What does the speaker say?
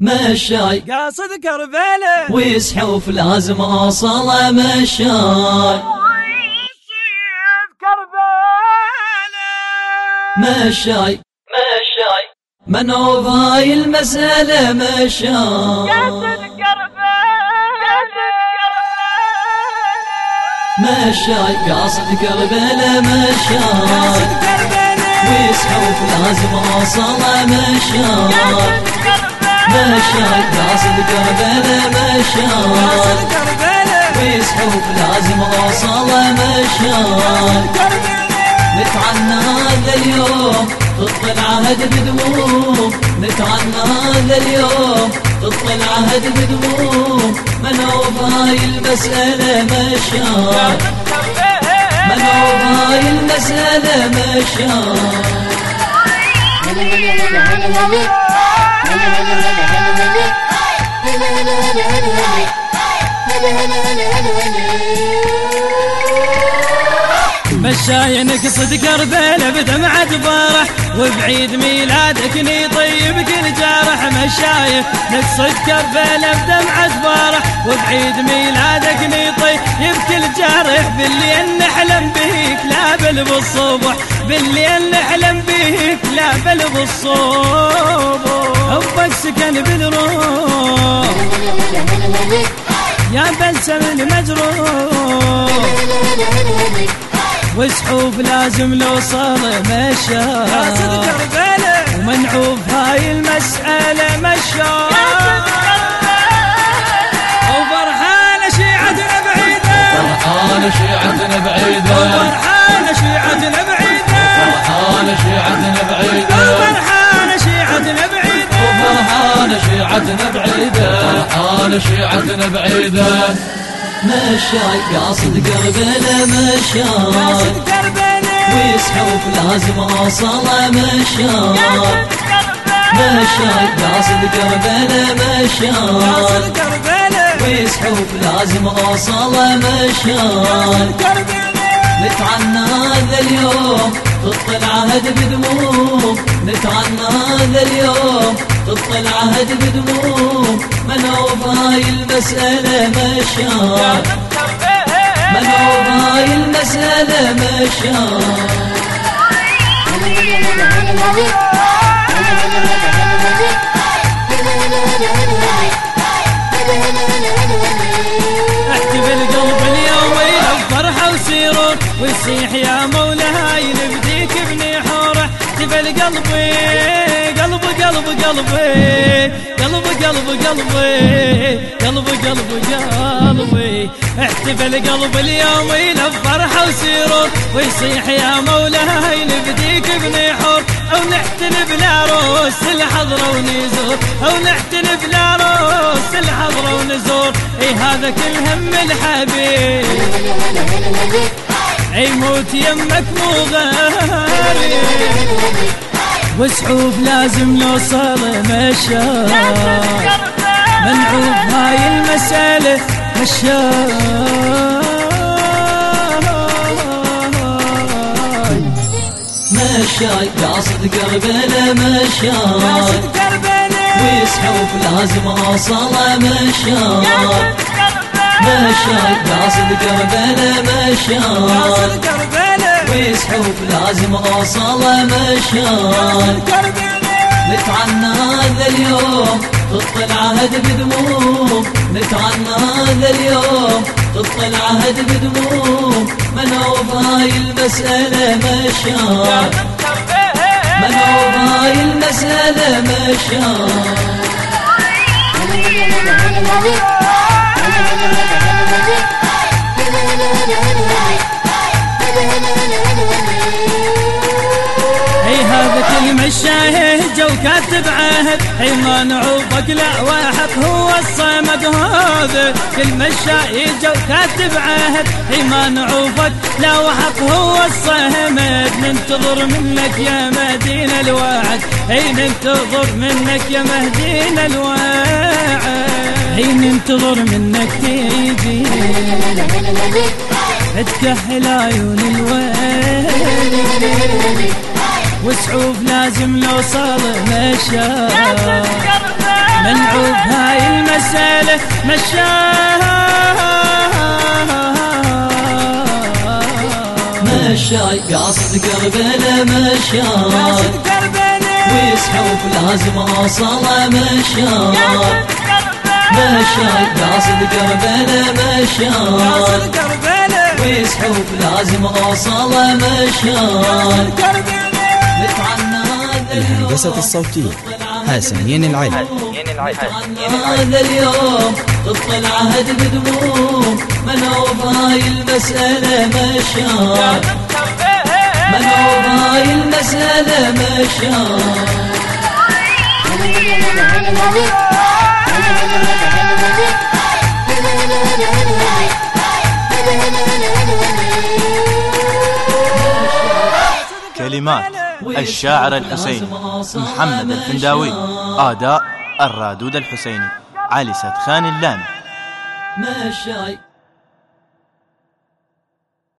مشاي قاصد كربلاء ويسحوف لازم اوصل مشاي مشاي مشاي من هاي المسألة مشاي مشاي قاصد كربلاء مشاي ويسحوف لازم اوصل مشاي مشاي قاصد كربلاء مشاي ويسحوف لازم اوصل مشاي نتعنى هذا اليوم تطل عهد بدموم نتعنى اليوم تطل عهد بدموم من هاي المسألة مشاي من هاي المسألة مشاي مشاي نقصد كربيل بدمعة فرح وبعيد ميلادك طيب كل جارح. مشاي نقصد كربيل بدمعة فرح وبعيد ميلادك طيب كل جارح. بالليل نحلم لا بل بالصبح بالليل نحلم بيك لا بل بالصبح. حبك سكن بالروح. يا بلسم المجروح وسحوف لازم نوصل مشى. ومنعوف هاي المسألة مشى. وفرحانة شيعتنا بعيدة. فرحانة شيعتنا بعيدة. وفرحانة شيعتنا بعيدة فرحانة شيعتنا بعيدة وفرحانة شيعتنا بعيدة فرحانة شيعتنا بعيدة فرحانة شيعتنا بعيدة مشاي قاصد قربنا مشاي ويسحوف لازم اوصل مشاي مشاي قاصد قربنا مشاي ويسحوف لازم اوصل مشاي نتعنى هذا اليوم تطل عهد بدموم. نتعنى هذا اليوم تطل عهد بدموم. من هاي المسألة مشاي من هاي المسألة مشاي وسرور ويصيح يا مولاي نبديك بنحور احتفل قلبي قلب قلب قلبي قلب قلب قلبي قلب قلب قلبي احتفل قلب اليوم فرحة وسرور ويصيح يا مولاي نبديك بنحور أو نحتل بالعروس الحضرة ونزور. أو نحتل بالعروس الحضرة ونزور. اي هذا كل هم الحبيب. أي موت يمك مو غالي. وسحوف لازم نوصل مشى. منعوب هاي المسألة مشاي مشاي قاصد قربنا مشاي ويسحوف لازم اوصل مشاي مشاي قاصد قربنا مشاي ويسحوف لازم اوصل مشاي نتعنى هذا اليوم تطل عهد بدموم نتعنى هذا اليوم تطل عهد بدموم من هاي المسألة مشاي من هاي المسألة مشاي مشاهد جو كاتب عهد. اي ما نعوفك لا واحد هو الصمد. هذا كل جو كاتب عهد. اي ما نعوفك لا واحد هو الصمد. ننتظر منك يا مهدينا الوعد. اي ننتظر منك يا مهدينا الوعد. اي ننتظر منك تيجي. تكحل عيون الويل وسعوف لازم نوصل مشى. منعوف قبله مشاه مشاي قاصد قربنا مشاي ويسحب لازم اوصله مشاي مشاي قاصد قربنا مشاي ويسحب لازم اوصله مشاي الهندسة الصوتية. حسنين العلم هذا اليوم طف العهد بدموم. منوب هاي المسألة مشان منوب هاي المسألة مشان كلمات. الشاعر الحسيني محمد الفنداوي أداء الرادود الحسيني علي ستخان اللامي. مشاي